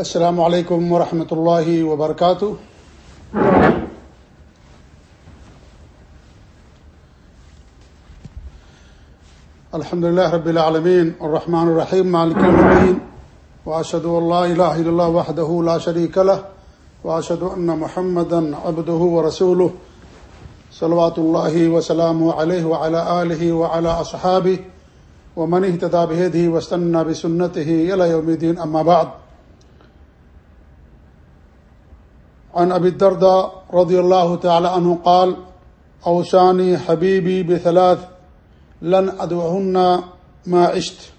السلام علیکم ورحمۃ اللہ وبرکاتہ۔ الحمد لله رب العالمين الرحمن الرحيم مالك يوم الدين واشهد ان لا اله الا الله وحده لا شريك له واشهد ان محمدا عبده ورسوله صلوات الله وسلامه عليه وعلى اله وعلى اصحابه ومن اهتدى بهديه واستنى بسنته الى يوم الدين اما بعد۔ عن ابي الدرداء رضي الله تعالى عنه قال اوصاني حبيبي بثلاث لن ادعهن ما عشت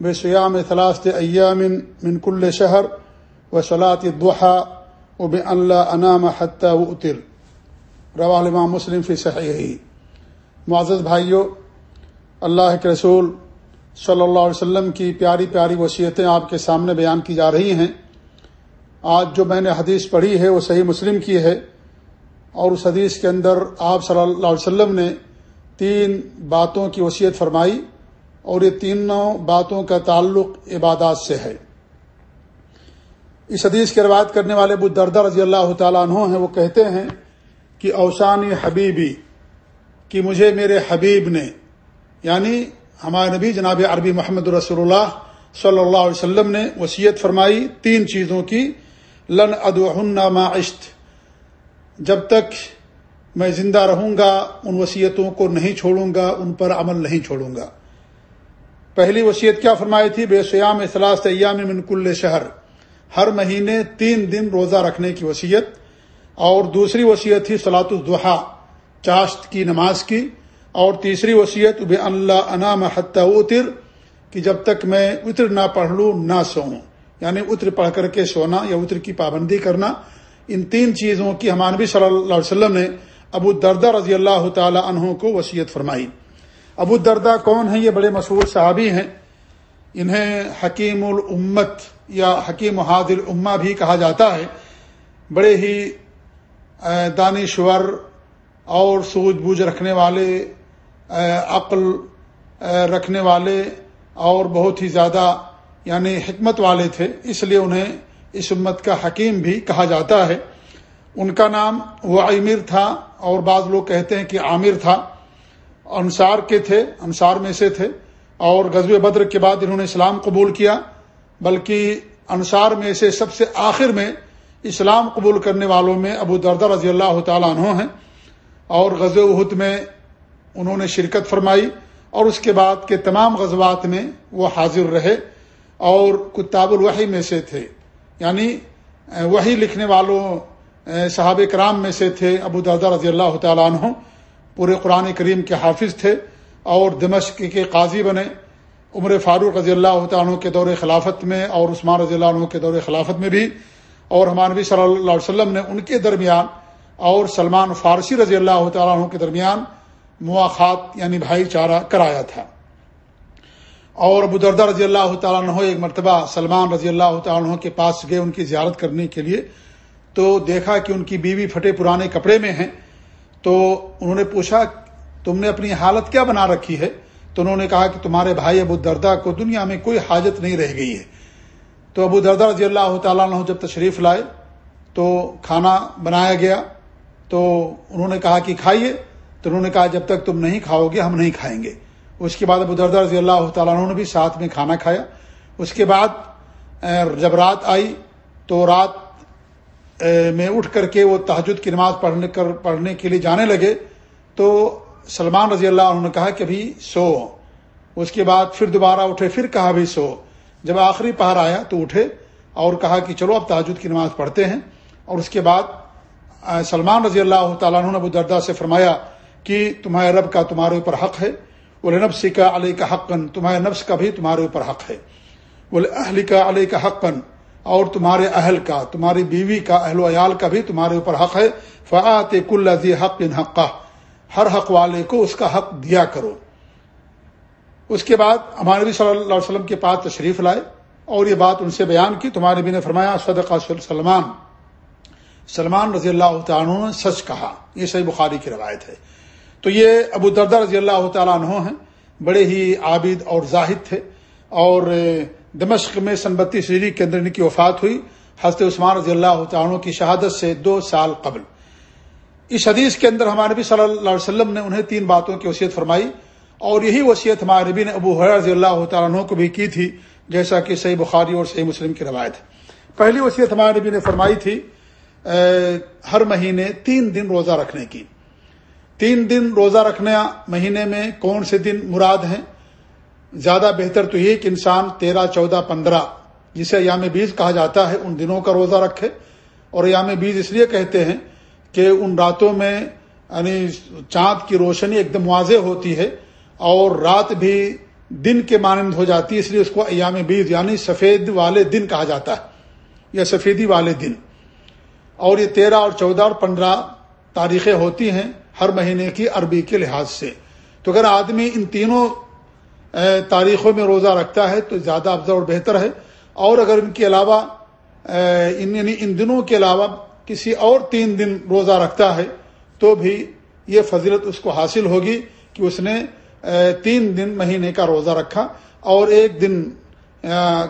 بصيام ثلاثه ايام من كل شهر وصلاه الضحى وبان لا انام حتى اوتر رواه الامام مسلم في صحيحه معزز بھائیو، اللہ کے رسول صلی اللہ علیہ وسلم کی پیاری پیاری وصیتیں آپ کے سامنے بیان کی جا رہی ہیں۔ آج جو میں نے حدیث پڑھی ہے وہ صحیح مسلم کی ہے اور اس حدیث کے اندر آپ صلی اللہ علیہ وسلم نے تین باتوں کی وصیت فرمائی اور یہ تینوں باتوں کا تعلق عبادات سے ہے۔ اس حدیث کی روایت کرنے والے ابو دردہ رضی اللہ تعالیٰ عنہ ہیں، وہ کہتے ہیں کہ اوسانی حبیبی، کہ مجھے میرے حبیب نے یعنی ہمارے نبی جناب عربی محمد رسول اللہ صلی اللہ علیہ وسلم نے وصیت فرمائی تین چیزوں کی۔ لن ادعن ما عشت۔ جب تک میں زندہ رہوں گا، ان وصیتوں کو نہیں چھوڑوں گا، ان پر عمل نہیں چھوڑوں گا۔ پہلی وصیت کیا فرمائی تھی؟ بے سیام اصلاح ایام من کل شہر۔ ہر مہینے تین دن روزہ رکھنے کی وصیت۔ اور دوسری وصیت تھی سلاۃ الدحا چاشت کی نماز کی۔ اور تیسری وصیت اب اللہ انام حتہ اتر کہ جب تک میں اتر نہ پڑھ لوں، نہ سوؤں۔ یعنی اتر پڑھ کر کے سونا یا اتر کی پابندی کرنا، ان تین چیزوں کی ہمانبی صلی اللہ علیہ وسلم نے ابو دردہ رضی اللہ تعالی عنہ کو وصیت فرمائی۔ ابو دردہ کون ہیں؟ یہ بڑے مشہور صحابی ہیں۔ انہیں حکیم الامت یا حکیم حاضر الامہ بھی کہا جاتا ہے۔ بڑے ہی دانشور اور سوجھ بوجھ رکھنے والے عقل رکھنے والے اور بہت ہی زیادہ یعنی حکمت والے تھے، اس لیے انہیں اس امت کا حکیم بھی کہا جاتا ہے۔ ان کا نام وہ عامر تھا، اور بعض لوگ کہتے ہیں کہ عامر تھا۔ انصار کے تھے، انصار میں سے تھے۔ اور غزب بدر کے بعد انہوں نے اسلام قبول کیا، بلکہ انصار میں سے سب سے آخر میں اسلام قبول کرنے والوں میں ابو دردہ رضی اللہ تعالیٰ عنہ ہیں۔ اور غز عہد میں انہوں نے شرکت فرمائی، اور اس کے بعد کے تمام غزوات میں وہ حاضر رہے۔ اور کتاب الوحی میں سے تھے۔ یعنی وہی لکھنے والوں صحاب کرام میں سے تھے۔ ابو دردہ رضی اللہ تعالیٰ عنہ پورے قرآن کریم کے حافظ تھے اور دمشق کے قاضی بنے۔ عمر فاروق رضی اللہ تعالیٰ کے دور خلافت میں اور عثمان رضی اللہ عنہ کے دور خلافت میں بھی۔ اور ہمارے نبی صلی اللہ علیہ وسلم نے ان کے درمیان اور سلمان فارسی رضی اللہ تعالیٰ عنہ کے درمیان مواخات یعنی بھائی چارہ کرایا تھا۔ اور ابو دردہ رضی اللہ تعالیٰ عنہ ایک مرتبہ سلمان رضی اللہ تعالیٰ عنہ کے پاس گئے ان کی زیارت کرنے کے لیے، تو دیکھا کہ ان کی بیوی پھٹے پرانے کپڑے میں ہیں، تو انہوں نے پوچھا، تم نے اپنی حالت کیا بنا رکھی ہے؟ تو انہوں نے کہا کہ تمہارے بھائی ابو دردہ کو دنیا میں کوئی حاجت نہیں رہ گئی ہے۔ تو ابو دردہ رضی اللہ تعالیٰ عنہ جب تشریف لائے، تو کھانا بنایا گیا، تو انہوں نے کہا کہ کھائیے؟ تو انہوں نے کہا، جب تک تم نہیں کھاؤ گے، ہم نہیں کھائیں گے۔ اس کے بعد ابو دردہ رضی اللہ تعالیٰ عنہ نے بھی ساتھ میں کھانا کھایا۔ اس کے بعد جب رات آئی تو رات میں اٹھ کر کے وہ تحجد کی نماز پڑھنے کر، پڑھنے کے لیے جانے لگے۔ تو سلمان رضی اللہ عنہ نے کہا کہ ابھی سو۔ اس کے بعد پھر دوبارہ اٹھے، پھر کہا بھی سو۔ جب آخری پہر آیا تو اٹھے اور کہا کہ چلو اب تحجد کی نماز پڑھتے ہیں۔ اور اس کے بعد سلمان رضی اللہ تعالیٰ عنہ نے ابو دردہ سے فرمایا کہ تمہارے رب کا تمہارے اوپر حق ہے۔ نفس کا علیہ کا حقن تمہارے نفس کا بھی تمہارے اوپر حق ہے۔ بولے اہل کا علیہ کا حقن اور تمہارے اہل کا، تمہاری بیوی کا، اہل و عیال کا بھی تمہارے اوپر حق ہے۔ فعت کل حق ان حقہ، ہر حق والے کو اس کا حق دیا کرو۔ اس کے بعد ہمارے نبی صلی اللہ علیہ وسلم کے پاس تشریف لائے، اور یہ بات ان سے بیان کی۔ تمہارے نبی نے فرمایا، صدقہ سلمان۔ سلمان رضی اللہ تعالیٰ نے سچ کہا۔ یہ صحیح بخاری کی روایت ہے۔ تو یہ ابو دردہ رضی اللہ تعالیٰ عنہ ہیں، بڑے ہی عابد اور زاہد تھے۔ اور دمشق میں سنبتی سیری کے اندر ان کی وفات ہوئی۔ حضرت عثمان رضی اللہ تعالیٰ کی شہادت سے دو سال قبل۔ اس حدیث کے اندر ہمارے نبی صلی اللہ علیہ وسلم نے انہیں تین باتوں کی وصیت فرمائی۔ اور یہی وصیت ہمارے نبی نے ابو رضی اللہ تعالیٰ عنہ کو بھی کی تھی، جیسا کہ صحیح بخاری اور صحیح مسلم کی روایت پہلی وصیت ہمارے نبی نے فرمائی تھی ہر مہینے تین دن روزہ رکھنے کی۔ تین دن روزہ رکھنا مہینے میں کون سے دن مراد ہیں؟ زیادہ بہتر تو یہ کہ انسان تیرہ، چودہ، پندرہ، جسے ایام بیس کہا جاتا ہے، ان دنوں کا روزہ رکھے۔ اور ایام بیس اس لیے کہتے ہیں کہ ان راتوں میں یعنی چاند کی روشنی ایک دم واضح ہوتی ہے اور رات بھی دن کے مانند ہو جاتی ہے، اس لیے اس کو ایام بیس یعنی سفید والے دن کہا جاتا ہے، یا سفیدی والے دن۔ اور یہ تیرہ اور چودہ اور پندرہ تاریخیں ہوتی ہیں۔ ہر مہینے کی عربی کے لحاظ سے۔ تو اگر آدمی ان تینوں تاریخوں میں روزہ رکھتا ہے تو زیادہ افضل اور بہتر ہے۔ اور اگر ان کے علاوہ ان یعنی ان دنوں کے علاوہ کسی اور تین دن روزہ رکھتا ہے تو بھی یہ فضیلت اس کو حاصل ہوگی کہ اس نے تین دن مہینے کا روزہ رکھا اور ایک دن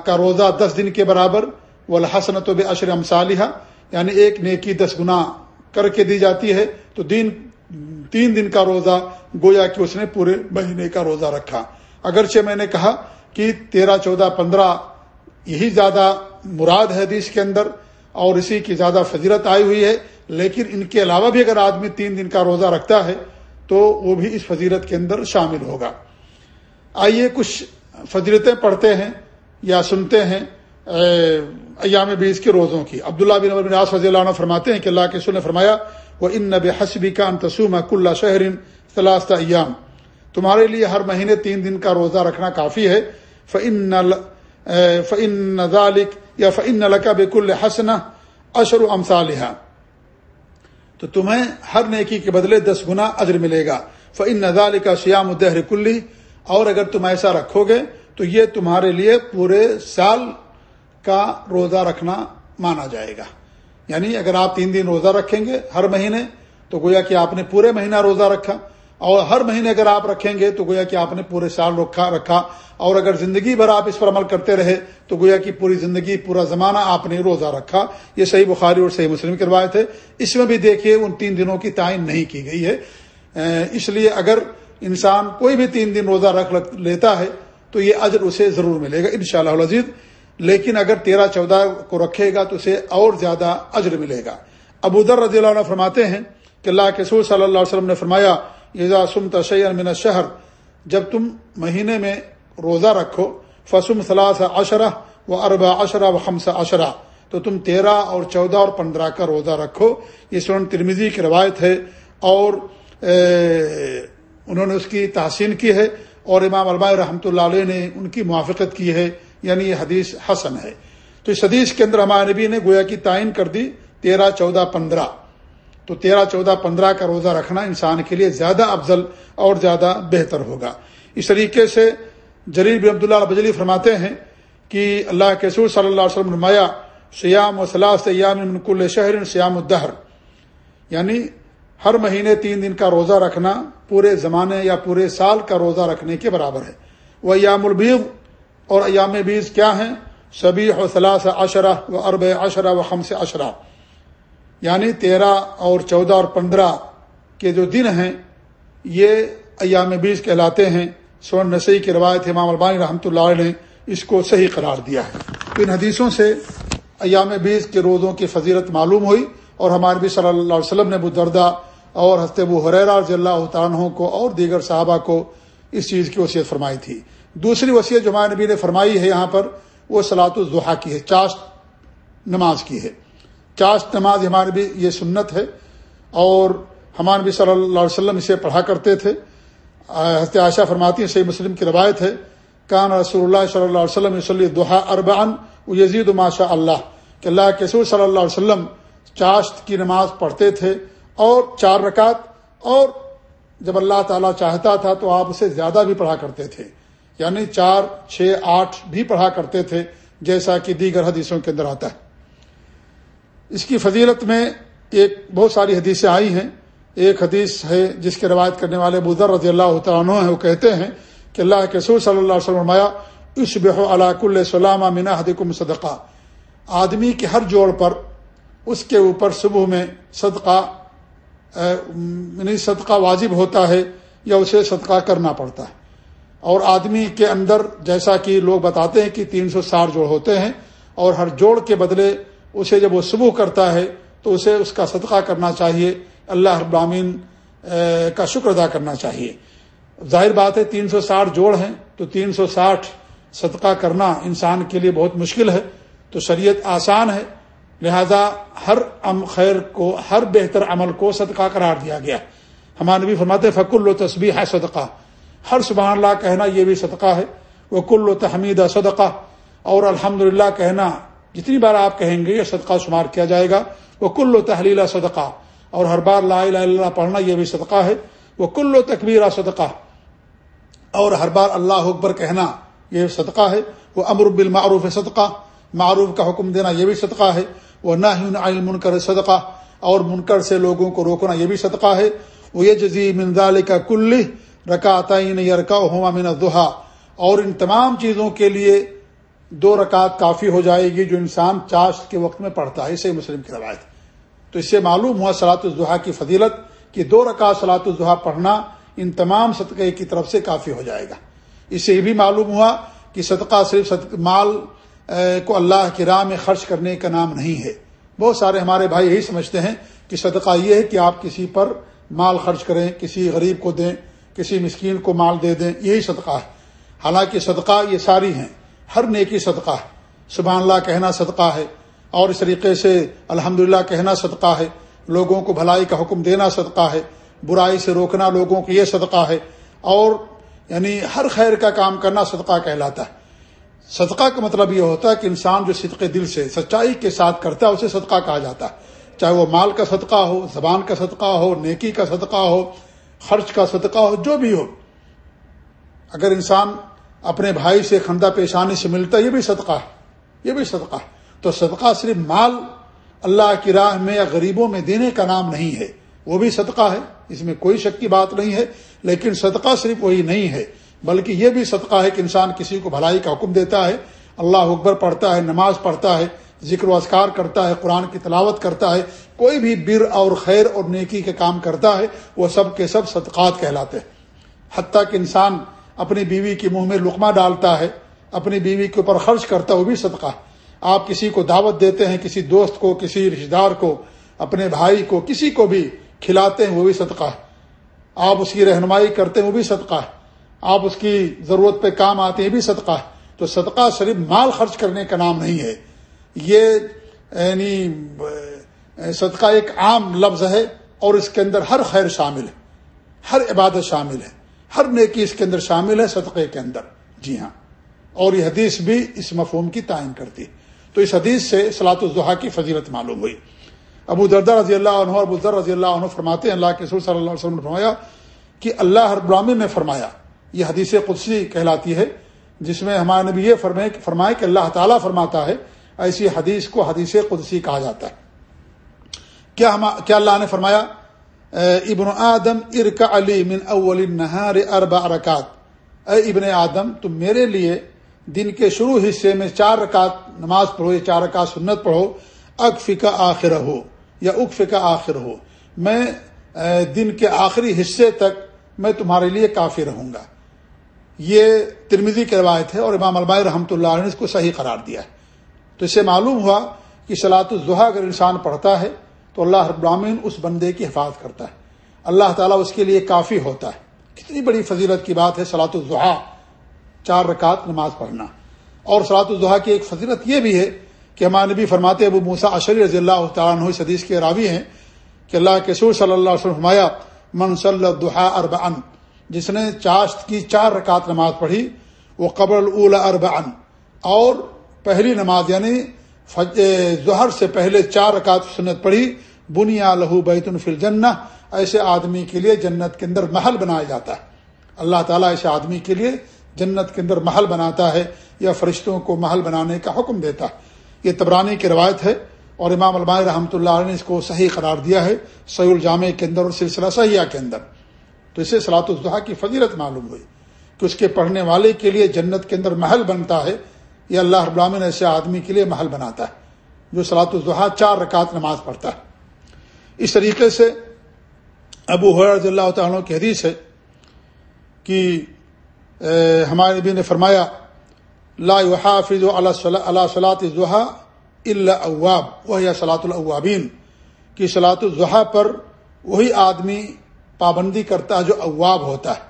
کا روزہ دس دن کے برابر وہ الحسنت بے اشر امصالحہ یعنی ایک نیکی دس گنا کر کے دی جاتی ہے۔ تو دن تین دن کا روزہ، گویا کہ اس نے پورے مہینے کا روزہ رکھا۔ اگرچہ میں نے کہا کہ تیرہ، چودہ، پندرہ، یہی زیادہ مراد ہے حدیث کے اندر اور اسی کی زیادہ فضیرت آئی ہوئی ہے، لیکن ان کے علاوہ بھی اگر آدمی تین دن کا روزہ رکھتا ہے تو وہ بھی اس فضیرت کے اندر شامل ہوگا۔ آئیے کچھ فضیرتیں پڑھتے ہیں یا سنتے ہیں ایام بیس کے روزوں کی۔ عبداللہ بن بن راس رضی اللہ عنہ فرماتے ہیں کہ اللہ کے نے فرمایا وہ ان نب حسبی کا انتسوم کلّہ شہرن فلاست ایام تمہارے لیے ہر مہینے تین دن کا روزہ رکھنا کافی ہے۔ فن فن نظالک یا فن نلکا بک الحسن اشر و امسالحہ تو تمہیں ہر نیکی کے بدلے دس گنا اجر ملے گا۔ فن نظال کا سیام الدہر کلی اور اگر تم ایسا رکھو گے تو یہ تمہارے لیے پورے سال کا روزہ رکھنا مانا جائے گا۔ یعنی اگر آپ تین دن روزہ رکھیں گے ہر مہینے، تو گویا کہ آپ نے پورے مہینہ روزہ رکھا۔ اور ہر مہینے اگر آپ رکھیں گے، تو گویا کہ آپ نے پورے سال رکھا رکھا۔ اور اگر زندگی بھر آپ اس پر عمل کرتے رہے، تو گویا کہ پوری زندگی، پورا زمانہ آپ نے روزہ رکھا۔ یہ صحیح بخاری اور صحیح مسلم کی روایت ہے۔ اس میں بھی دیکھیے، ان تین دنوں کی تعین نہیں کی گئی ہے۔ اس لیے اگر انسان کوئی بھی تین دن روزہ رکھ لیتا ہے، تو یہ اجر اسے ضرور ملے گا ان شاء اللہ لیکن اگر تیرہ چودہ کو رکھے گا تو اسے اور زیادہ اجر ملے گا۔ ابو در رضی اللہ عنہ فرماتے ہیں کہ اللہ کے سور صلی اللہ علیہ وسلم نے فرمایا سم تشیع من شہر جب تم مہینے میں روزہ رکھو فسم ثلاث اشرہ و اربا اشرا و خمس اشرا تو تم تیرہ اور چودہ اور پندرہ کا روزہ رکھو۔ یہ سورن ترمیزی کی روایت ہے اور انہوں نے اس کی تحسین کی ہے اور امام علماء رحمۃ اللہ علیہ نے ان کی موافقت کی ہے۔ یعنی یہ حدیث حسن ہے۔ تو اس حدیث کے اندر ہمارے نبی نے گویا کی تعین کر دی، تیرہ، چودہ، پندرہ۔ تو تیرہ، چودہ، پندرہ کا روزہ رکھنا انسان کے لیے زیادہ افضل اور زیادہ بہتر ہوگا۔ اس طریقے سے جریب عبداللہ بجلی فرماتے ہیں کہ اللہ کے سور صلی اللہ علیہ وسلم نمایا سیام و صلاح سیام منکل شہر سیام الدہر یعنی ہر مہینے تین دن کا روزہ رکھنا پورے زمانے یا پورے سال کا روزہ رکھنے کے برابر ہے۔ وہ ایام البیغ اور ایام بیز کیا ہیں؟ سبی و صلاح اشرہ و ارب اشرہ و خمس اشرہ یعنی تیرہ اور چودہ اور پندرہ کے جو دن ہیں، یہ ایام بیس کہلاتے ہیں۔ سون نسیح کی روایت امام البانی رحمۃ اللہ علیہ نے اس کو صحیح قرار دیا ہے۔ ان حدیثوں سے ایام بیس کے روزوں کی فضیرت معلوم ہوئی اور ہمارے بھی صلی اللہ علیہ وسلم نے بدردہ اور ہست ابو حریرا رضی اللہ تعالیٰ کو اور دیگر صحابہ کو اس چیز کی وصیت فرمائی تھی۔ دوسری وصیت جو ہمارے نبی نے فرمائی ہے یہاں پر، وہ سلاۃ الضحا کی ہے، چاشت نماز کی ہے۔ چاشت نماز ہمارے بھی یہ سنت ہے اور ہمارے بھی صلی اللہ علیہ وسلم اسے پڑھا کرتے تھے۔ حضرت عائشہ فرماتی ہیں، صحیح مسلم کی روایت ہے، کان رسول اللہ صلی اللہ علیہ وسلم صلی دہا اربان یزید ماشاء اللہ کہ اللہ کے صلی اللہ علیہ وسلم چاشت کی نماز پڑھتے تھے اور چار رکعت، اور جب اللہ تعالیٰ چاہتا تھا تو آپ اسے زیادہ بھی پڑھا کرتے تھے۔ یعنی چار، چھ، آٹھ بھی پڑھا کرتے تھے، جیسا کہ دیگر حدیثوں کے اندر آتا ہے۔ اس کی فضیلت میں ایک بہت ساری حدیثیں آئی ہیں۔ ایک حدیث ہے جس کے روایت کرنے والے بدر رضی اللہ عنہ ہیں، وہ کہتے ہیں کہ اللہ کے سور صلی اللہ علیہ وسلم اس بہ علاق السلام منا حدکم صدقہ آدمی کے ہر جوڑ پر، اس کے اوپر صبح میں صدقہ یعنی صدقہ واجب ہوتا ہے یا اسے صدقہ کرنا پڑتا ہے۔ اور آدمی کے اندر جیسا کہ لوگ بتاتے ہیں کہ تین سو ساٹھ جوڑ ہوتے ہیں اور ہر جوڑ کے بدلے اسے جب وہ صبح کرتا ہے تو اسے اس کا صدقہ کرنا چاہیے۔ اللہ ابامین کا شکر ادا کرنا چاہیے۔ ظاہر بات ہے، تین سو ساٹھ جوڑ ہیں تو تین سو ساٹھ صدقہ کرنا انسان کے لیے بہت مشکل ہے۔ تو شریعت آسان ہے۔ لہذا ہر ام خیر کو، ہر بہتر عمل کو صدقہ قرار دیا گیا۔ ہمارے نبی فرماتے فک و تصبیح ہے صدقہ ہر سبحان اللہ کہنا یہ بھی صدقہ ہے۔ وہ کل و تحمید صدقہ اور الحمد کہنا جتنی بار آپ کہیں گے یہ صدقہ شمار کیا جائے گا۔ وہ کل و تحلیلہ صدقہ اور ہر بار لا الہ الا اللہ پڑھنا یہ بھی صدقہ ہے۔ وہ کل و تکبیر صدقہ اور ہر بار اللہ اکبر کہنا یہ صدقہ ہے۔ وہ امر بالمعروف صدقہ معروف کا حکم دینا یہ بھی صدقہ ہے۔ وہ نہ ہی منکر صدقہ اور منکر سے لوگوں کو روکنا یہ بھی صدقہ ہے۔ وہ یہ جزی منظال کا کل رکعتین یرکا ہوما من دہا اور ان تمام چیزوں کے لیے دو رکعت کافی ہو جائے گی جو انسان چاشت کے وقت میں پڑھتا ہے اسے مسلم کی روایت۔ تو اس سے معلوم ہوا سلاۃ الضحا کی فضیلت کہ دو رکعت سلاۃ الضحا پڑھنا ان تمام صدقے کی طرف سے کافی ہو جائے گا۔ اس سے یہ بھی معلوم ہوا کہ صدقہ صرف صدق مال کو اللہ کی راہ میں خرچ کرنے کا نام نہیں ہے۔ بہت سارے ہمارے بھائی یہی سمجھتے ہیں کہ صدقہ یہ ہے کہ آپ کسی پر مال خرچ کریں، کسی غریب کو دیں کسی مسکین کو مال دے دیں، یہی صدقہ ہے۔ حالانکہ صدقہ یہ ساری ہیں، ہر نیکی صدقہ ہے۔ سبحان اللہ، کہنا صدقہ ہے۔ اور اس طریقے سے الحمد کہنا صدقہ ہے۔ لوگوں کو بھلائی کا حکم دینا صدقہ ہے۔ برائی سے روکنا لوگوں کو یہ صدقہ ہے۔ اور یعنی ہر خیر کا کام کرنا صدقہ کہلاتا ہے۔ صدقہ کا مطلب یہ ہوتا ہے کہ انسان جو صدق دل سے، سچائی کے ساتھ کرتا ہے، اسے صدقہ کہا جاتا ہے۔ چاہے وہ مال کا صدقہ ہو، زبان کا صدقہ ہو، نیکی کا صدقہ ہو خرچ کا صدقہ ہو، جو بھی ہو۔ اگر انسان اپنے بھائی سے خندہ پیشانی سے ملتا ہے، یہ بھی صدقہ ہے۔ یہ بھی صدقہ ہے۔ تو صدقہ صرف مال اللہ کی راہ میں یا غریبوں میں دینے کا نام نہیں ہے۔ وہ بھی صدقہ ہے۔ اس میں کوئی شک کی بات نہیں ہے۔ لیکن صدقہ صرف وہی نہیں ہے، بلکہ یہ بھی صدقہ ہے کہ انسان کسی کو بھلائی کا حکم دیتا ہے، اللہ اکبر پڑھتا ہے، نماز پڑھتا ہے ذکر و اذکار کرتا ہے، قرآن کی تلاوت کرتا ہے، کوئی بھی بر اور خیر اور نیکی کے کام کرتا ہے، وہ سب کے سب صدقات کہلاتے ہیں۔ حتیٰ کہ انسان اپنی بیوی کے منہ میں لقمہ ڈالتا ہے، اپنی بیوی کے اوپر خرچ کرتا ہے، وہ بھی صدقہ ہے۔ آپ کسی کو دعوت دیتے ہیں، کسی دوست کو، کسی رشتے دار کو، اپنے بھائی کو، کسی کو بھی کھلاتے ہیں، وہ بھی صدقہ ہے۔ آپ اس کی رہنمائی کرتے ہیں، وہ بھی صدقہ ہے۔ آپ اس کی ضرورت پہ کام آتے ہیں بھی صدقہ ہے۔ تو صدقہ صرف مال خرچ کرنے کا نام نہیں ہے۔ یہ یعنی صدقہ ایک عام لفظ ہے اور اس کے اندر ہر خیر شامل ہے، ہر عبادت شامل ہے، ہر نیکی اس کے اندر شامل ہے صدقے کے اندر۔ جی ہاں۔ اور یہ حدیث بھی اس مفہوم کی تعین کرتی۔ ہے تو اس حدیث سے سلاۃ الضحا کی فضیلت معلوم ہوئی۔ ابو دردہ رضی اللہ عنہ اور ابو رضی اللہ عنہ فرماتے ہیں، اللہ کے سور صلی اللہ علیہ وسلم نے فرمایا کہ اللہ ہر براہین نے فرمایا، یہ حدیث قدسی کہلاتی ہے، جس میں ہمارے نبی یہ فرمائے کہ اللہ تعالیٰ فرماتا ہے ایسی حدیث کو حدیث قدسی کہا جاتا ہے۔ کیا ہم کیا اللہ نے فرمایا؟ ابن آدم ارک علی من اول نہار اربع رکعت اے ابن آدم، تم میرے لیے دن کے شروع حصے میں چار رکعت نماز پڑھو یا چار رکعت سنت پڑھو۔ اقف کا آخر ہو یا اقف کا آخر ہو میں دن کے آخری حصے تک میں تمہارے لیے کافی رہوں گا۔ یہ ترمیزی کی روایت ہے اور امام البائی رحمۃ اللہ نے اس کو صحیح قرار دیا ہے۔ تو اس سے معلوم ہوا کہ سلاۃ الضحیٰ اگر انسان پڑھتا ہے تو اللہ ابراہین اس بندے کی حفاظت کرتا ہے۔ اللہ تعالیٰ اس کے لیے کافی ہوتا ہے۔ کتنی بڑی فضیلت کی بات ہے سلاۃ الضحیٰ، چار رکعت نماز پڑھنا۔ اور سلاۃ الضحیٰ کی ایک فضیلت یہ بھی ہے کہ ہمارے نبی فرماتے ابو موسا اشری رضی اللہ تعالیٰ عنہ اس حدیث کے راوی ہیں کہ اللہ کے سور صلی اللہ علیہ فرمایا، من صلی الضحیٰ ارب جس نے چاشت کی چار رکعت نماز پڑھی، وہ قبر الا ارب اور پہلی نماز یعنی ظہر سے پہلے چار رکعت سنت پڑھی، بنیا لہو بیت الفل جنہ ایسے آدمی کے لیے جنت کے اندر محل بنایا جاتا ہے۔ اللہ تعالیٰ ایسے آدمی کے لیے جنت کے اندر محل بناتا ہے یا فرشتوں کو محل بنانے کا حکم دیتا ہے۔ یہ تبرانی کی روایت ہے اور امام علماء رحمۃ اللہ علیہ نے اس کو صحیح قرار دیا ہے سعی الجامع کے اندر اور سلسلہ سیاح کے اندر۔ تو اسے سلاۃ الضحیٰ کی فضیلت معلوم ہوئی کہ اس کے پڑھنے والے کے لیے جنت کے اندر محل بنتا ہے یہ اللہ ابرامن ایسے آدمی کے لیے محل بناتا ہے، جو سلاۃ الضحیٰ چار رکعت نماز پڑھتا ہے۔ اس طریقے سے ابو حرض اللہ تعالیٰ کی حدیث ہے کہ ہمارے نبی نے فرمایا، لا حافظ اللہ صلاۃ الضحیٰ اللہ اواب وہ صلاۃ الاوابین۔ کی صلاۃ الضحیٰ پر وہی آدمی پابندی کرتا ہے جو اواب ہوتا ہے۔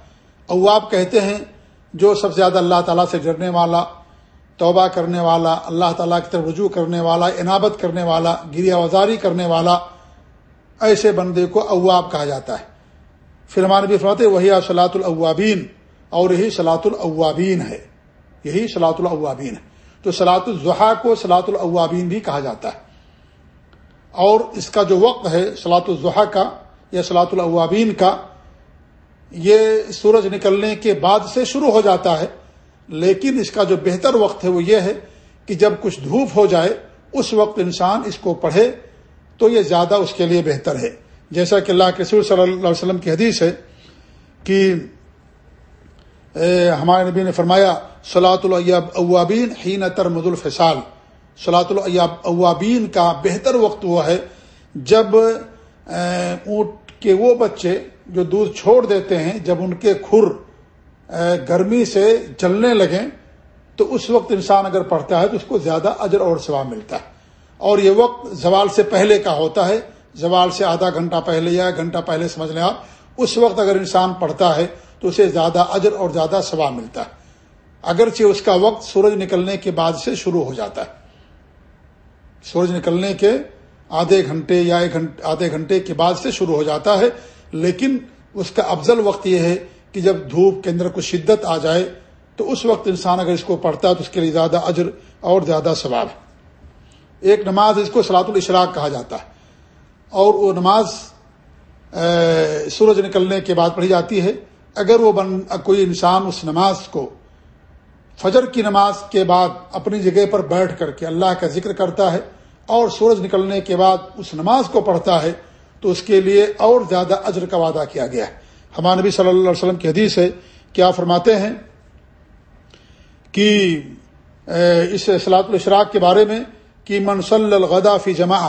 اواب کہتے ہیں جو سب سے زیادہ اللہ تعالیٰ سے ڈرنے والا توبہ کرنے والا، اللہ تعالیٰ کی طرف رجوع کرنے والا انابت کرنے والا گریا وزاری کرنے والا، ایسے بندے کو اواب کہا جاتا ہے۔ پھر ہمارے بھی فرماتے وہی صلاۃ الاوابین، اور یہی سلاۃ الاوابین ہے۔ یہی سلاۃ الاوابین ہے۔ تو سلاۃ الضحیٰ کو سلاۃ الاوابین بھی کہا جاتا ہے۔ اور اس کا جو وقت ہے سلاۃ الضحیٰ کا یا سلاۃ الاوابین کا، یہ سورج نکلنے کے بعد سے شروع ہو جاتا ہے۔ لیکن اس کا جو بہتر وقت ہے وہ یہ ہے کہ جب کچھ دھوپ ہو جائے، اس وقت انسان اس کو پڑھے تو یہ زیادہ اس کے لیے بہتر ہے۔ جیسا کہ اللہ کے رسول صلی اللہ علیہ وسلم کی حدیث ہے کہ ہمارے نبی نے فرمایا سلاۃ الیاب اوابین ہی نتر مد الفصال۔ سلاۃ الیاب اوابین کا بہتر وقت وہ ہے جب اونٹ کے وہ بچے جو دودھ چھوڑ دیتے ہیں، جب ان کے کھر گرمی سے جلنے لگیں تو اس وقت انسان اگر پڑھتا ہے تو اس کو زیادہ اجر اور ثواب ملتا ہے۔ اور یہ وقت زوال سے پہلے کا ہوتا ہے۔ زوال سے آدھا گھنٹہ پہلے یا گھنٹہ پہلے، سمجھ لیں آپ۔ اس وقت اگر انسان پڑھتا ہے تو اسے زیادہ اجر اور زیادہ ثواب ملتا ہے۔ اگرچہ اس کا وقت سورج نکلنے کے بعد سے شروع ہو جاتا ہے۔ سورج نکلنے کے آدھے گھنٹے یا ایک آدھے گھنٹے کے بعد سے شروع ہو جاتا ہے، لیکن اس کا افضل وقت یہ ہے کہ جب دھوپ کے اندر کچھ شدت آ جائے تو اس وقت انسان اگر اس کو پڑھتا ہے تو اس کے لیے زیادہ اجر اور زیادہ ثواب ہے۔ ایک نماز اس کو سلاط الاشراق کہا جاتا ہے۔ اور وہ نماز سورج نکلنے کے بعد پڑھی جاتی ہے۔ اگر وہ بن، کوئی انسان اس نماز کو، فجر کی نماز کے بعد اپنی جگہ پر بیٹھ کر کے اللہ کا ذکر کرتا ہے اور سورج نکلنے کے بعد اس نماز کو پڑھتا ہے تو اس کے لیے اور زیادہ اجر کا وعدہ کیا گیا ہے۔ ہمارے نبی صلی اللہ علیہ وسلم کی حدیث ہے کیا فرماتے ہیں کہ اس اصلاۃ الاشراق کے بارے میں کہ منصل الغدا فی جمع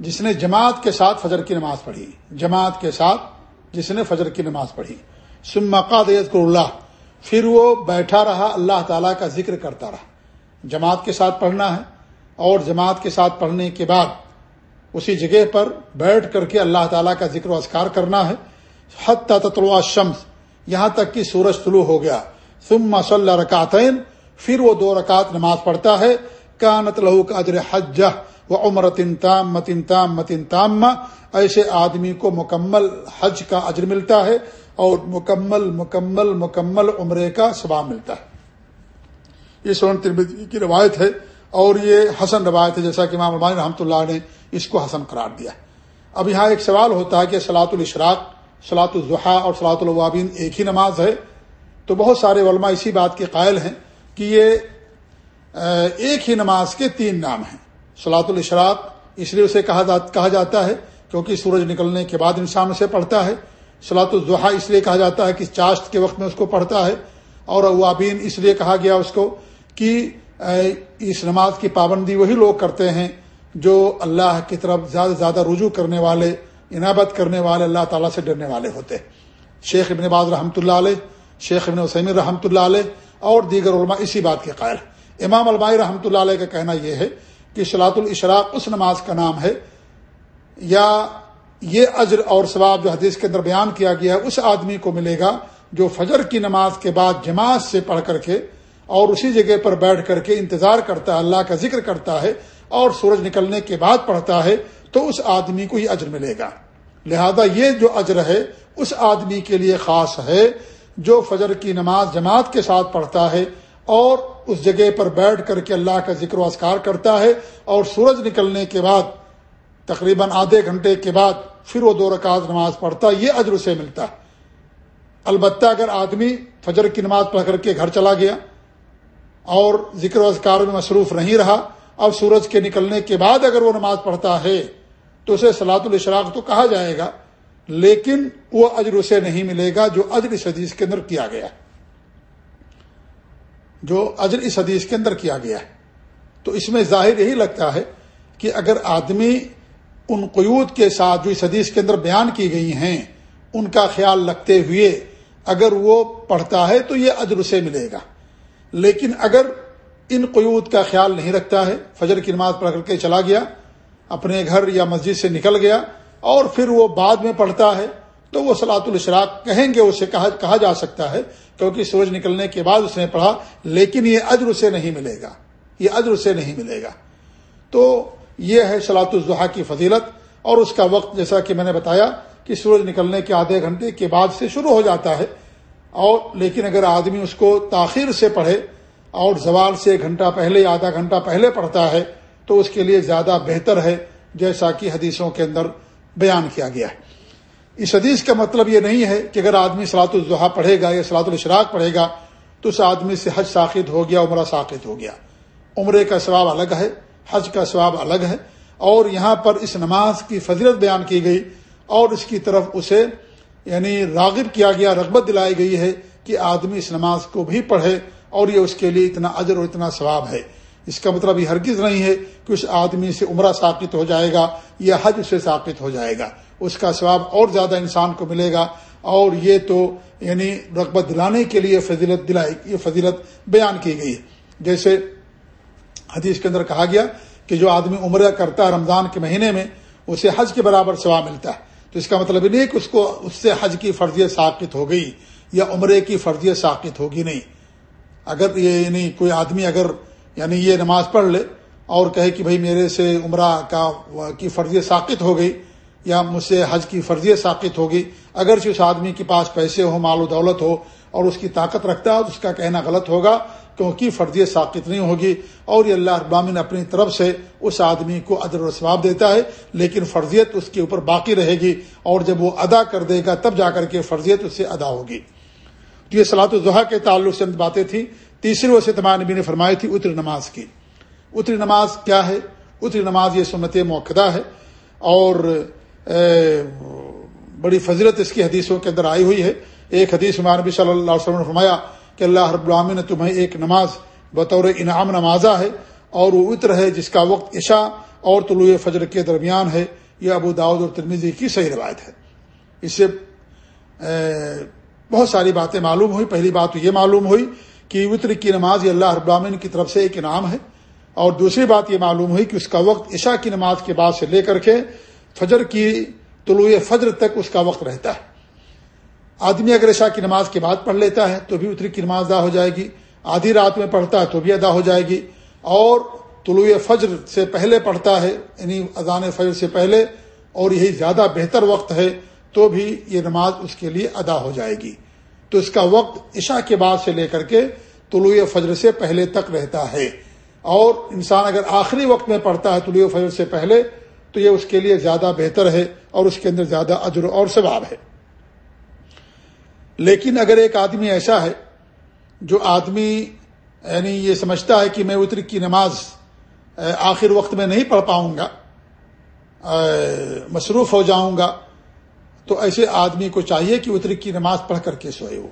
جس نے جماعت کے ساتھ فجر کی نماز پڑھی، جماعت کے ساتھ جس نے فجر کی نماز پڑھی۔ سمقاد اللہ، پھر وہ بیٹھا رہا، اللہ تعالیٰ کا ذکر کرتا رہا۔ جماعت کے ساتھ پڑھنا ہے، اور جماعت کے ساتھ پڑھنے کے بعد اسی جگہ پر بیٹھ کر کے اللہ تعالیٰ کا ذکر و اذکار کرنا ہے۔ حت تطلع شمس یہاں تک کہ سورج طلوع ہو گیا۔ ثم صلی رکعتین، پھر وہ دو رکعت نماز پڑھتا ہے۔ کانت لہو کا اجر حج و عمرت تام متن تام متن تام ایسے آدمی کو مکمل حج کا اجر ملتا ہے اور مکمل مکمل مکمل عمرے کا ثواب ملتا ہے۔ یہ سون تربتی کی روایت ہے اور یہ حسن روایت ہے، جیسا کہ امام رحمۃ اللہ نے اس کو حسن قرار دیا اب یہاں ایک سوال ہوتا ہے کہ سلاۃ الاشراق سلاۃ الضحیٰ اور سلاۃ الوابین ایک ہی نماز ہے۔ تو بہت سارے علماء اسی بات کے قائل ہیں کہ یہ ایک ہی نماز کے تین نام ہیں۔ سلاۃ الاشراق، اس لیے اسے کہا جاتا ہے کیونکہ سورج نکلنے کے بعد انسان اسے پڑھتا ہے۔ سلاۃ الضحیٰ اس لیے کہا جاتا ہے کہ چاشت کے وقت میں اس کو پڑھتا ہے۔ اور اوابین اس لیے کہا گیا اس کو کہ اس نماز کی پابندی وہی لوگ کرتے ہیں جو اللہ کی طرف زیادہ سے زیادہ رجوع کرنے والے انابت کرنے والے اللہ تعالیٰ سے ڈرنے والے ہوتے شیخ ابن باز رحمۃ اللہ علیہ، شیخ ابن وسیم رحمۃ اللہ علیہ اور دیگر علماء اسی بات کے قائل امام المائی رحمۃ اللہ علیہ کا کہنا یہ ہے کہ شلاۃ الاشراق اس نماز کا نام ہے یا یہ اجر اور ثواب جو حدیث کے اندر بیان کیا گیا ہے، اس آدمی کو ملے گا جو فجر کی نماز کے بعد جماعت سے پڑھ کر کے اور اسی جگہ پر بیٹھ کر کے انتظار کرتا ہے، اللہ کا ذکر کرتا ہے اور سورج نکلنے کے بعد پڑھتا ہے تو اس آدمی کو یہ اجر ملے گا۔ لہذا یہ جو اجر ہے، اس آدمی کے لیے خاص ہے جو فجر کی نماز جماعت کے ساتھ پڑھتا ہے اور اس جگہ پر بیٹھ کر کے اللہ کا ذکر و اذکار کرتا ہے اور سورج نکلنے کے بعد، تقریباً آدھے گھنٹے کے بعد پھر وہ دو رکعت نماز پڑھتا ہے یہ اجر اسے ملتا۔ ہے البتہ اگر آدمی فجر کی نماز پڑھ کر کے گھر چلا گیا اور ذکر و اذکار میں مصروف نہیں رہا اب سورج کے نکلنے کے بعد اگر وہ نماز پڑھتا ہے تو اسے سلاۃ الاشراق تو کہا جائے گا، لیکن وہ اجر اسے نہیں ملے گا جو اجر اس حدیث کے اندر کیا گیا جو اجر اس حدیث کے اندر کیا گیا ہے۔ تو اس میں ظاہر یہی لگتا ہے کہ اگر آدمی ان قیود کے ساتھ جو اس حدیث کے اندر بیان کی گئی ہیں، ان کا خیال رکھتے ہوئے اگر وہ پڑھتا ہے تو یہ اجر اسے ملے گا۔ لیکن اگر ان قیود کا خیال نہیں رکھتا ہے۔ فجر کی نماز پڑھ کر کے چلا گیا، اپنے گھر یا مسجد سے نکل گیا اور پھر وہ بعد میں پڑھتا ہے۔ تو وہ سلاۃ الشراق کہیں گے، اسے کہا کہا جا سکتا ہے، کیونکہ سورج نکلنے کے بعد اس نے پڑھا، لیکن یہ اجر اسے نہیں ملے گا۔ یہ اجر اسے نہیں ملے گا۔ تو یہ ہے سلاۃ الضحیٰ کی فضیلت۔ اور اس کا وقت، جیسا کہ میں نے بتایا کہ سورج نکلنے کے آدھے گھنٹے کے بعد سے شروع ہو جاتا ہے۔ اور لیکن اگر آدمی اس کو تاخیر سے پڑھے اور زوال سے ایک گھنٹہ پہلے آدھا گھنٹہ پہلے پڑھتا ہے تو اس کے لیے زیادہ بہتر ہے، جیسا کہ حدیثوں کے اندر بیان کیا گیا ہے۔ اس حدیث کا مطلب یہ نہیں ہے کہ اگر آدمی سلاۃ الضحیٰ پڑھے گا یا سلاۃ الشراق پڑھے گا تو اس آدمی سے حج ساخت ہو گیا، عمرہ ساخت ہو گیا۔ عمرے کا ثواب الگ ہے، حج کا ثواب الگ ہے۔ اور یہاں پر اس نماز کی فضیلت بیان کی گئی اور اس کی طرف اسے یعنی راغب کیا گیا، رغبت دلائی گئی ہے کہ آدمی اس نماز کو بھی پڑھے۔ اور یہ اس کے لیے اتنا اجر اور اتنا ثواب ہے۔ اس کا مطلب یہ ہرگز نہیں ہے کہ اس آدمی سے عمرہ ثابت ہو جائے گا یا حج اسے ثابت ہو جائے گا۔ اس کا ثواب اور زیادہ انسان کو ملے گا۔ اور یہ تو یعنی رغبت دلانے کے لیے فضیلت دلائی یہ فضیلت بیان کی گئی ہے۔ جیسے حدیث کے اندر کہا گیا کہ جو آدمی عمرہ کرتا ہے رمضان کے مہینے میں، اسے حج کے برابر ثواب ملتا ہے۔ تو اس کا مطلب نہیں کہ اس کو اس سے حج کی فرضیت ثابت ہو گئی یا عمرے کی فرضیت ثابت ہوگی نہیں۔ اگر یہ یعنی کوئی آدمی اگر یعنی یہ نماز پڑھ لے اور کہے کہ بھائی میرے سے عمرہ کا کی فرضیت ثابت ہو گئی یا مجھ سے حج کی فرضیت ثابت ہوگی اگرچہ اس آدمی کے پاس پیسے ہو مال و دولت ہو اور اس کی طاقت رکھتا ہے تو اس کا کہنا غلط ہوگا کیونکہ فرضیت ثابت نہیں ہوگی اور یہ اللہ ابامن اپنی طرف سے اس آدمی کو ادر و ثواب دیتا ہے، لیکن فرضیت اس کے اوپر باقی رہے گی اور جب وہ ادا کر دے گا تب جا کر کے فرضیت اس سے ادا ہوگی۔ تو یہ سلاۃ الضحیٰ کے تعلق سے باتیں تھیں۔ تیسری وجہ تمام نبی نے فرمائی تھی اتر نماز کی۔ اتری نماز کیا ہے؟ اتری نماز یہ سنت موقع ہے۔ اور بڑی فضیلت اس کی حدیثوں کے اندر آئی ہوئی ہے۔ ایک حدیث نبی صلی اللہ علیہ وسلم نے فرمایا کہ اللہ رب العامی نے تمہیں ایک نماز بطور انعام نمازا ہے اور وہ عطر ہے جس کا وقت عشاء اور طلوع فجر کے درمیان ہے۔ یہ ابو داود اور ترمیزی کی صحیح روایت ہے۔ اس سے بہت ساری باتیں معلوم ہوئی۔ پہلی بات تو یہ معلوم ہوئی کہ وطر کی نماز یہ اللہ رب العامن کی طرف سے ایک انعام ہے۔ اور دوسری بات یہ معلوم ہوئی کہ اس کا وقت عشاء کی نماز کے بعد سے لے کر کے فجر کی طلوع فجر تک اس کا وقت رہتا ہے۔ آدمی اگر عشاء کی نماز کے بعد پڑھ لیتا ہے تو بھی اتری کی نماز ادا ہو جائے گی۔ آدھی رات میں پڑھتا ہے تو بھی ادا ہو جائے گی۔ اور طلوع فجر سے پہلے پڑھتا ہے یعنی اذان فجر سے پہلے، اور یہی زیادہ بہتر وقت ہے۔ تو بھی یہ نماز اس کے لیے ادا ہو جائے گی۔ تو اس کا وقت عشاء کے بعد سے لے کر کے طلوع فجر سے پہلے تک رہتا ہے۔ اور انسان اگر آخری وقت میں پڑھتا ہے طلوع فجر سے پہلے، تو یہ اس کے لیے زیادہ بہتر ہے اور اس کے اندر زیادہ اجر اور ثواب ہے۔ لیکن اگر ایک آدمی ایسا ہے، جو آدمی یعنی یہ سمجھتا ہے کہ میں اتر کی نماز، آخر وقت میں نہیں پڑھ پاؤں گا مصروف ہو جاؤں گا تو ایسے آدمی کو چاہیے کہ اتر کی نماز پڑھ کر کے سوئے ہو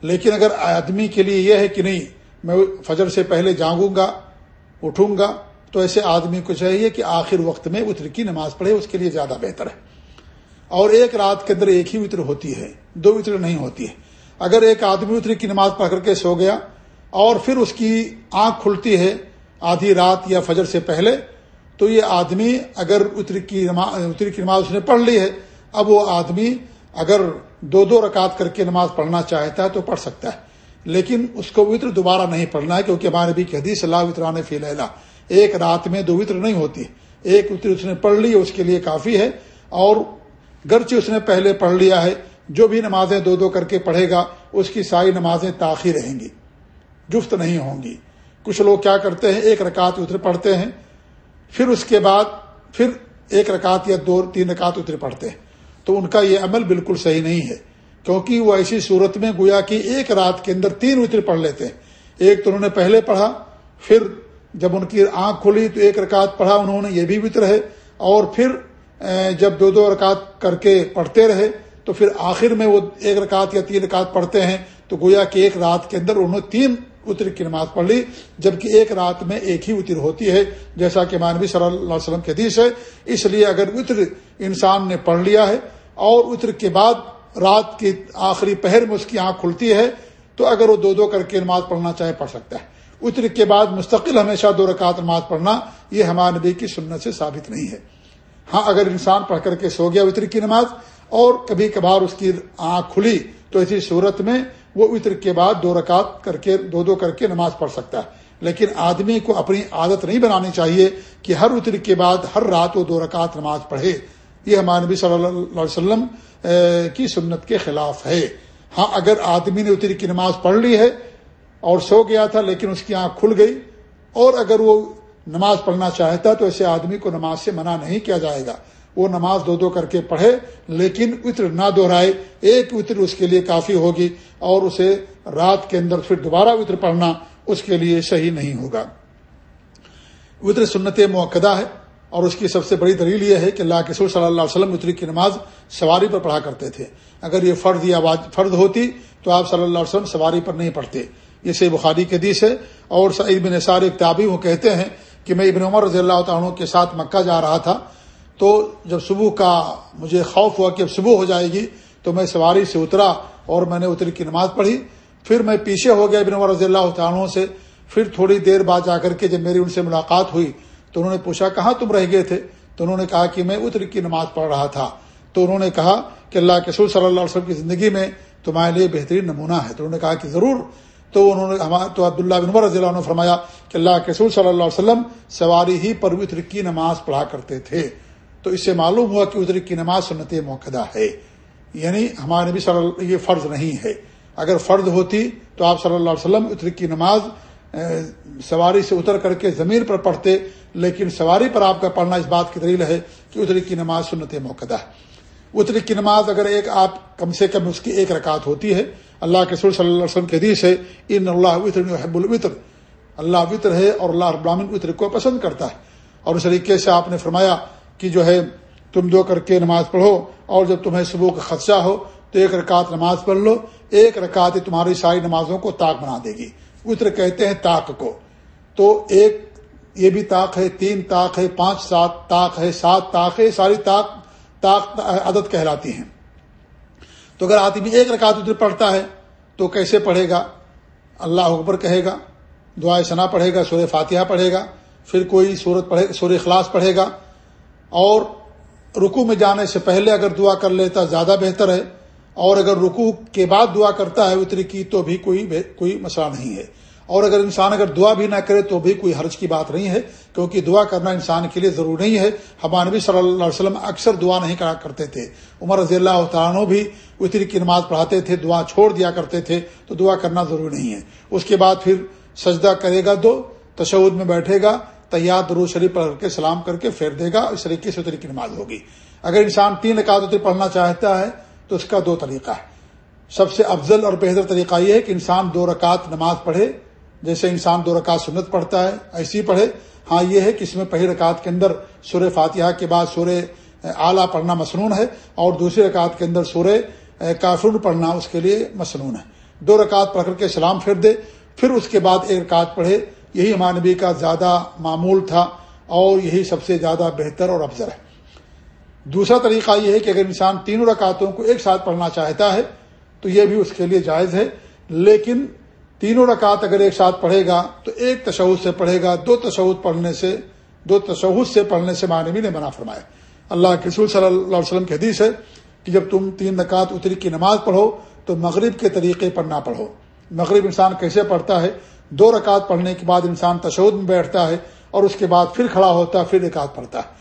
لیکن اگر آدمی کے لیے یہ ہے کہ نہیں، میں فجر سے پہلے جاگوں گا، اٹھوں گا، تو ایسے آدمی کو چاہیے کہ آخر وقت میں اتر کی نماز پڑھے، اس کے لیے زیادہ بہتر ہے۔ اور ایک رات کے اندر ایک ہی وطر ہوتی ہے، دو وطر نہیں ہوتی ہے۔ اگر ایک آدمی وطر کی نماز پڑھ کر کے سو گیا اور پھر اس کی آنکھ کھلتی ہے آدھی رات یا فجر سے پہلے، تو یہ آدمی اگر اتر کی نماز اتر کی نماز اس نے پڑھ لی ہے اب وہ آدمی اگر دو دو رکعت کر کے نماز پڑھنا چاہتا ہے تو پڑھ سکتا ہے۔ لیکن اس کو وطر دوبارہ نہیں پڑھنا ہے کیونکہ ہمارے بھی حدیث اللہ وطران فی الحلہ ایک رات میں دو وطر نہیں ہوتی۔ ایک وطر اس نے پڑھ لی، اس کے لیے کافی ہے۔ اور گرچہ اس نے پہلے پڑھ لیا ہے، جو بھی نمازیں دو دو کر کے پڑھے گا، اس کی ساری نمازیں تاخیر رہیں گی۔ جفت نہیں ہوں گی۔ کچھ لوگ کیا کرتے ہیں، ایک رکعت اتر پڑھتے ہیں، پھر اس کے بعد، پھر ایک رکعت یا دو، تین رکعت اتر پڑھتے ہیں۔ تو ان کا یہ عمل بالکل صحیح نہیں ہے۔ کیونکہ وہ ایسی صورت میں گویا کہ ایک رات کے اندر تین اتر پڑھ لیتے ہیں۔ ایک تو انہوں نے پہلے پڑھا، پھر جب ان کی آنکھ کھلی تو ایک رکعت پڑھا، انہوں نے یہ بھی وطر ہے۔ اور پھر جب دو دو رکعت کر کے پڑھتے رہے، تو پھر آخر میں وہ ایک رکعت یا تین رکعت پڑھتے ہیں۔ تو گویا کہ ایک رات کے اندر انہوں نے تین اتر کی نماز پڑھ لی، جبکہ ایک رات میں ایک ہی اتر ہوتی ہے، جیسا کہ مانوی صلی اللہ علیہ وسلم کے حدیث ہے۔ اس لیے اگر اتر انسان نے پڑھ لیا ہے اور اتر کے بعد رات کی آخری پہر میں اس کی آنکھ کھلتی ہے، تو اگر وہ دو دو کر کے نماز پڑھنا چاہے، پڑھ سکتا ہے۔ اتر کے بعد مستقل ہمیشہ دو رکعت نماز پڑھنا، یہ ہمارے نبی کی سنت سے ثابت نہیں ہے۔ ہاں اگر انسان پڑھ کر کے سو گیا اتر کی نماز اور کبھی کبھار اس کی آنکھ کھلی تو اسی صورت میں وہ اتر کے بعد دو رکعت کر کے دو دو کر کے نماز پڑھ سکتا ہے۔ لیکن آدمی کو اپنی عادت نہیں بنانی چاہیے کہ ہر اتر کے بعد ہر رات وہ دو رکعت نماز پڑھے۔ یہ ہمارے نبی صلی اللہ علیہ وسلم کی سنت کے خلاف ہے۔ ہاں اگر آدمی نے اتر کی نماز پڑھ لی ہے اور سو گیا تھا لیکن اس کی آنکھ کھل گئی، اور اگر وہ نماز پڑھنا چاہتا تو ایسے آدمی کو نماز سے منع نہیں کیا جائے گا۔ وہ نماز دو دو کر کے پڑھے، لیکن عطر نہ دہرائے، ایک عطر اس کے لیے کافی ہوگی اور اسے رات کے اندر پھر دوبارہ عطر پڑھنا اس کے لیے صحیح نہیں ہوگا۔ عطر سنت موقع ہے اور اس کی سب سے بڑی دلیل یہ ہے کہ اللہ کے صلی اللہ علیہ وسلم اتری کی نماز سواری پر پڑھا کرتے تھے۔ اگر یہ فرض یا فرض ہوتی تو آپ صلی اللہ علیہ وسلم سواری پر نہیں پڑھتے۔ یہ سے بخاری کے حدیث ہے اور سعید بن نثار ایک تابی وہ کہتے ہیں کہ میں ابن عمر رضی اللہ تعالیٰ کے ساتھ مکہ جا رہا تھا۔ تو جب صبح کا مجھے خوف ہوا کہ اب صبح ہو جائے گی، تو میں سواری سے اترا اور میں نے اتری کی نماز پڑھی۔ پھر میں پیچھے ہو گیا ابن عمر رضی اللہ تعالیٰ سے۔ پھر تھوڑی دیر بعد جا کر کے جب میری ان سے ملاقات ہوئی، تو انہوں نے پوچھا، کہاں تم رہ گئے تھے؟ تو انہوں نے کہا کہ میں اتر کی نماز پڑھ رہا تھا۔ تو انہوں نے کہا کہ اللہ کے سور صلی اللہ علیہ وسلم کی زندگی میں تمہارے لیے بہترین نمونہ ہے۔ تو انہوں نے کہا کہ ضرور۔ تو انہوں نے تو عبداللہ بن عمر رضی اللہ عنہ فرمایا کہ اللہ کے سور صلی اللہ علیہ وسلم سواری ہی پر اتر کی نماز پڑھا کرتے تھے۔ تو اس سے معلوم ہوا کہ اتر کی نماز سنت موقع ہے۔ یعنی ہمارے نبی صلی اللہ یہ فرض نہیں ہے۔ اگر فرض ہوتی تو آپ صلی اللہ علیہ وسلم اتر کی نماز سواری سے اتر کر کے زمین پر پڑھتے، لیکن سواری پر آپ کا پڑھنا اس بات کی دلیل ہے کہ اتری کی نماز سنت موقع ہے۔ اتری کی نماز اگر ایک آپ کم سے کم اس کی ایک رکعت ہوتی ہے۔ اللہ کے صلی اللہ علیہ وسلم کے حدیث ہے، ان اللہ وطر حب الوطر اللہ وطر ہے اور اللہ ابرامن وطر کو پسند کرتا ہے۔ اور اس طریقے سے آپ نے فرمایا کہ جو ہے تم دو کر کے نماز پڑھو اور جب تمہیں صبح کا خدشہ ہو تو ایک رکعت نماز پڑھ لو، ایک رکعت تمہاری ساری نمازوں کو تاک بنا دے گی۔ وطر کہتے ہیں تاک کو۔ تو ایک یہ بھی طاق ہے، تین طاق ہے، پانچ سات طاق ہے، سات طاق ہے، ساری طاق طاق عدد کہلاتی ہیں۔ تو اگر آدمی ایک رکعت ادھر پڑھتا ہے تو کیسے پڑھے گا؟ اللہ اکبر کہے گا، دعائے ثنا پڑھے گا سور فاتحہ پڑھے گا، پھر کوئی صورت پڑھے سور اخلاص پڑھے گا اور رکو میں جانے سے پہلے اگر دعا کر لیتا زیادہ بہتر ہے، اور اگر رکو کے بعد دعا کرتا ہے اتری کی تو بھی کوئی کوئی مسئلہ نہیں ہے۔ اور اگر انسان اگر دعا بھی نہ کرے تو بھی کوئی حرج کی بات نہیں ہے، کیونکہ دعا کرنا انسان کے لیے ضرور نہیں ہے۔ ہمارے نبی صلی اللہ علیہ وسلم اکثر دعا نہیں کرا کرتے تھے۔ عمر رضی اللہ تعالیٰ بھی اتری کی نماز پڑھاتے تھے، دعا چھوڑ دیا کرتے تھے، تو دعا کرنا ضروری نہیں ہے۔ اس کے بعد پھر سجدہ کرے گا، دو تشود میں بیٹھے گا تیار درو شریف پڑھ کے سلام کر کے پھیر دے گا، اس طریقے سے اتری کی نماز ہوگی۔ اگر انسان تین اتری پڑھنا چاہتا ہے، تو اس کا دو طریقہ ہے۔ سب سے افضل اور بہتر طریقہ یہ ہے کہ انسان دو رکعت نماز پڑھے، جیسے انسان دو رکعت سنت پڑھتا ہے، ایسی پڑھے۔ ہاں یہ ہے کہ اس میں پہلی رکعت کے اندر سورہ فاتحہ کے بعد سورہ اعلیٰ پڑھنا مصنون ہے اور دوسری رکعت کے اندر سورہ کافر پڑھنا اس کے لیے مصنون ہے۔ دو رکعت پڑھ کر کے سلام پھیر دے، پھر اس کے بعد ایک رکعت پڑھے یہی نبی کا زیادہ معمول تھا اور یہی سب سے زیادہ بہتر اور افضل ہے۔ دوسرا طریقہ یہ ہے کہ اگر انسان تینوں رکعتوں کو ایک ساتھ پڑھنا چاہتا ہے، تو یہ بھی اس کے لیے جائز ہے۔ لیکن تینوں رکعت اگر ایک ساتھ پڑھے گا، تو ایک تشہد سے پڑھے گا، دو تشہد پڑھنے سے، دو تشہد سے پڑھنے سے معنی نے بنا فرمایا۔ اللہ کے رسول صلی اللہ علیہ وسلم کی حدیث ہے کہ جب تم تین رکعت اتری کی نماز پڑھو، تو مغرب کے طریقے پر نہ پڑھو۔ مغرب انسان کیسے پڑھتا ہے؟ دو رکعت پڑھنے کے بعد انسان تشہد میں بیٹھتا ہے اور اس کے بعد پھر کھڑا ہوتا ہے، پھر رکعت پڑھتا ہے۔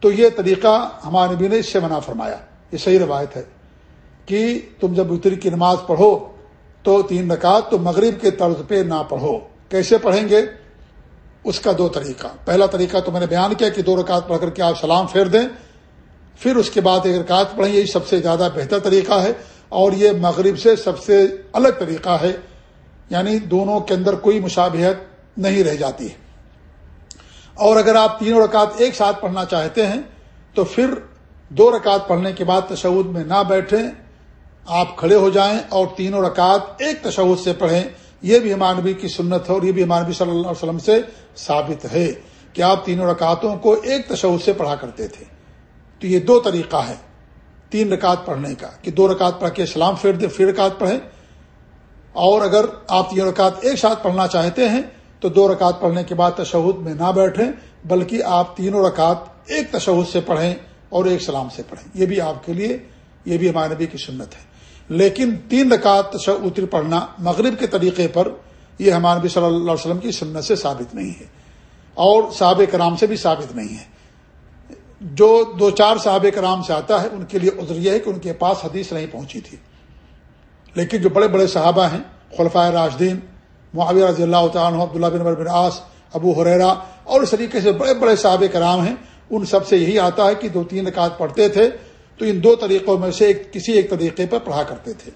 تو یہ طریقہ ہمارے نبی نے اس سے منع فرمایا۔ یہ صحیح روایت ہے کہ تم جب اتری کی نماز پڑھو تو تین رکعت تو مغرب کے طرز پہ نہ پڑھو۔ کیسے پڑھیں گے؟ اس کا دو طریقہ۔ پہلا طریقہ تو میں نے بیان کیا کہ دو رکعت پڑھ کر کے آپ سلام پھیر دیں۔ پھر اس کے بعد ایک رکعت پڑھیں، یہی سب سے زیادہ بہتر طریقہ ہے۔ اور یہ مغرب سے سب سے الگ طریقہ ہے۔ یعنی دونوں کے اندر کوئی مشابہت نہیں رہ جاتی ہے۔ اور اگر آپ تینوں رکعت ایک ساتھ پڑھنا چاہتے ہیں، تو پھر دو رکعت پڑھنے کے بعد تشود میں نہ بیٹھیں، آپ کھڑے ہو جائیں اور تینوں رکعت ایک تشہد سے پڑھیں۔ یہ بھی ہمارے کی سنت ہے اور یہ بھی ہمارے صلی اللہ علیہ وسلم سے ثابت ہے کہ آپ تینوں رکعتوں کو ایک تشود سے پڑھا کرتے تھے۔ تو یہ دو طریقہ ہے تین رکعت پڑھنے کا، کہ دو رکعت پڑھ کے اسلام پھر دے پھر رکعت پڑھیں۔ اور اگر آپ تین رکعت ایک ساتھ پڑھنا چاہتے ہیں، تو دو رکعت پڑھنے کے بعد تشہد میں نہ بیٹھیں، بلکہ آپ تینوں رکعت ایک تشہد سے پڑھیں اور ایک سلام سے پڑھیں۔ یہ بھی آپ کے لیے، یہ بھی ہمارے نبی کی سنت ہے۔ لیکن تین رکعت اتر پڑھنا مغرب کے طریقے پر یہ ہمارے نبی صلی اللہ علیہ وسلم کی سنت سے ثابت نہیں ہے۔ اور صحابہ کرام سے بھی ثابت نہیں ہے۔ جو دو چار صحابہ کرام سے آتا ہے، ان کے لیے عذر یہ ہے کہ ان کے پاس حدیث نہیں پہنچی تھی۔ لیکن جو بڑے بڑے صحابہ ہیں خلفۂ راجدین معاویہ رضی اللہ تعالیٰ عبداللہ بن بن عاص، ابو حریرا اور اس طریقے سے بڑے بڑے صحابہ کرام ہیں، ان سب سے یہی آتا ہے کہ دو تین رکعت پڑھتے تھے، تو ان دو طریقوں میں سے ایک کسی ایک طریقے پر پڑھا کرتے تھے۔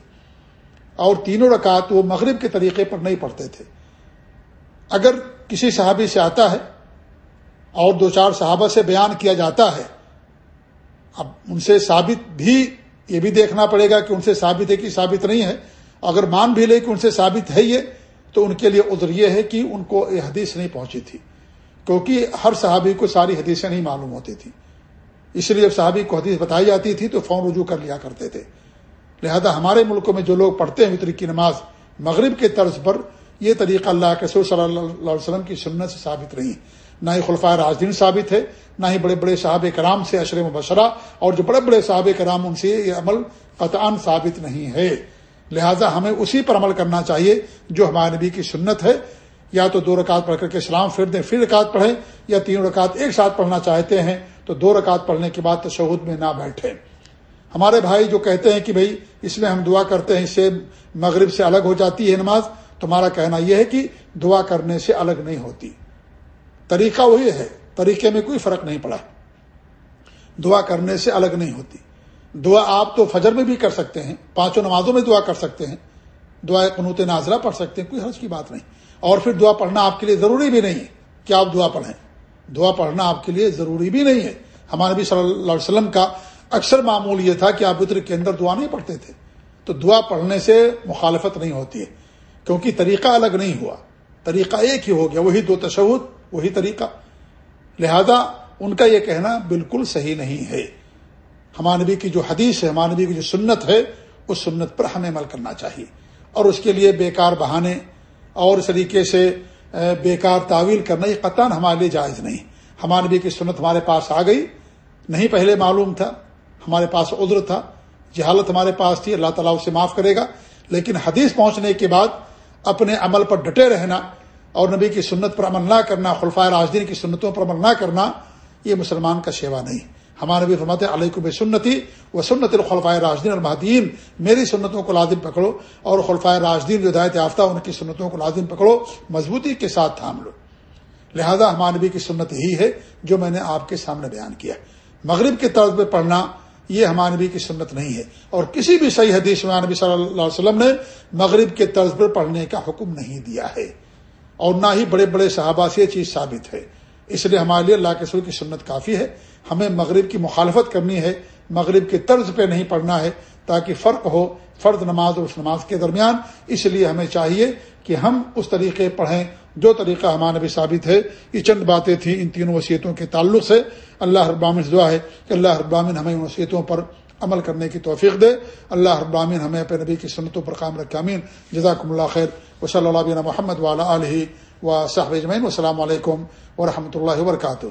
اور تینوں رکعت وہ مغرب کے طریقے پر نہیں پڑھتے تھے۔ اگر کسی صحابی سے آتا ہے اور دو چار صحابہ سے بیان کیا جاتا ہے، اب ان سے ثابت بھی یہ بھی دیکھنا پڑے گا کہ ان سے ثابت ہے کہ ثابت نہیں ہے۔ اگر مان بھی لے کہ ان سے ثابت ہے یہ، تو ان کے لیے عذر یہ ہے کہ ان کو یہ حدیث نہیں پہنچی تھی۔ کیونکہ ہر صحابی کو ساری حدیثیں نہیں معلوم ہوتی تھیں اس لیے جب صحابی کو حدیث بتائی جاتی تھی تو فون رجوع کر لیا کرتے تھے۔ لہذا ہمارے ملکوں میں جو لوگ پڑھتے ہیں وطر کی نماز، مغرب کے طرز پر یہ طریقہ اللہ کے صلی اللہ علیہ وسلم کی سنت سے ثابت نہیں۔ نہ ہی خلفۂ راجدین ثابت ہے، نہ ہی بڑے بڑے صحابہ کرام سے اشر مبشرہ اور جو بڑے بڑے صحابہ کرام ان سے یہ عمل قطع ثابت نہیں ہے۔ لہذا ہمیں اسی پر عمل کرنا چاہیے جو ہمارے نبی کی سنت ہے۔ یا تو دو رکعت پڑھ کر کے اسلام پھر دیں، پھر رکعت پڑھیں، یا تین رکعت ایک ساتھ پڑھنا چاہتے ہیں تو دو رکعت پڑھنے کے بعد تشہد میں نہ بیٹھے ہمارے بھائی جو کہتے ہیں کہ بھائی اس میں ہم دعا کرتے ہیں اس سے مغرب سے الگ ہو جاتی ہے نماز، تمہارا کہنا یہ ہے کہ دعا کرنے سے الگ نہیں ہوتی۔ طریقہ وہی ہے، طریقے میں کوئی فرق نہیں پڑا۔ دعا کرنے سے الگ نہیں ہوتی۔ دعا آپ تو فجر میں بھی کر سکتے ہیں، پانچوں نمازوں میں دعا کر سکتے ہیں۔ دعا قنوت نازرہ پڑھ سکتے ہیں، کوئی حرض کی بات نہیں۔ اور پھر دعا پڑھنا آپ کے لیے ضروری بھی نہیں ہے۔ کہ آپ دعا پڑھیں؟ دعا پڑھنا آپ کے لیے ضروری بھی نہیں ہے۔ ہمارے نبی صلی اللہ علیہ وسلم کا اکثر معمول یہ تھا کہ آپ اتر کے اندر دعا نہیں پڑھتے تھے۔ تو دعا پڑھنے سے مخالفت نہیں ہوتی ہے، کیونکہ طریقہ الگ نہیں ہوا۔ طریقہ ایک ہی ہو گیا، وہی دو تشہد وہی طریقہ۔ لہذا ان کا یہ کہنا بالکل صحیح نہیں ہے۔ ہمارے نبی کی جو حدیث ہے، ہمارے نبی کی جو سنت ہے، اس سنت پر ہمیں عمل کرنا چاہیے۔ اور اس کے لیے بیکار بہانے اور اس طریقے سے بیکار تعویل کرنا یہ قطن ہمارے لیے جائز نہیں۔ ہمارے نبی کی سنت ہمارے پاس آ گئی۔ نہیں پہلے معلوم تھا، ہمارے پاس عذر تھا۔ جہالت ہمارے پاس تھی، اللہ تعالیٰ اسے معاف کرے گا۔ لیکن حدیث پہنچنے کے بعد اپنے عمل پر ڈٹے رہنا اور نبی کی سنت پر عمل نہ کرنا خلفۂ راجدین کی سنتوں پر عمل نہ کرنا، یہ مسلمان کا شیوا نہیں۔ ہمارے نبی فرماتے علیہ سنتی و سنت الخلفۂ راجدین المحدین میری سنتوں کو لازم پکڑو اور خلفۂ راجدین جو ہدایت یافتہ ان کی سنتوں کو لازم پکڑو، مضبوطی کے ساتھ تھام لو۔ لہذا ہمارے نبی کی سنت یہی ہے جو میں نے آپ کے سامنے بیان کیا۔ مغرب کے طرز پہ پڑھنا، یہ ہمارے نبی کی سنت نہیں ہے۔ اور کسی بھی صحیح حدیث میں نبی صلی اللہ علیہ وسلم نے مغرب کے طرز پر پڑھنے کا حکم نہیں دیا ہے۔ اور نہ ہی بڑے بڑے صحابہ سے یہ چیز ثابت ہے۔ اس لیے ہمارے لیے اللہ کے سر کی سنت کافی ہے۔ ہمیں مغرب کی مخالفت کرنی ہے۔ مغرب کے طرز پہ نہیں پڑھنا ہے تاکہ فرق ہو فرد نماز اور اس نماز کے درمیان۔ اس لیے ہمیں چاہیے کہ ہم اس طریقے پڑھیں۔ جو طریقہ ہمارے بھی ثابت ہے، یہ چند باتیں تھیں ان تینوں وصیتوں کے تعلق سے۔ اللہ ابامن دعا ہے کہ اللہ ابامن ہمیں ان وصیتوں پر عمل کرنے کی توفیق دے۔ اللہ ابامن ہمیں اپنے نبی کی سنتوں پر قائم رکھے امین جزاکم اللہ خیر۔ و صلی اللہ محمد والا علیہ و صاحب اجمین السلام علیکم و رحمۃ اللہ وبرکاتہ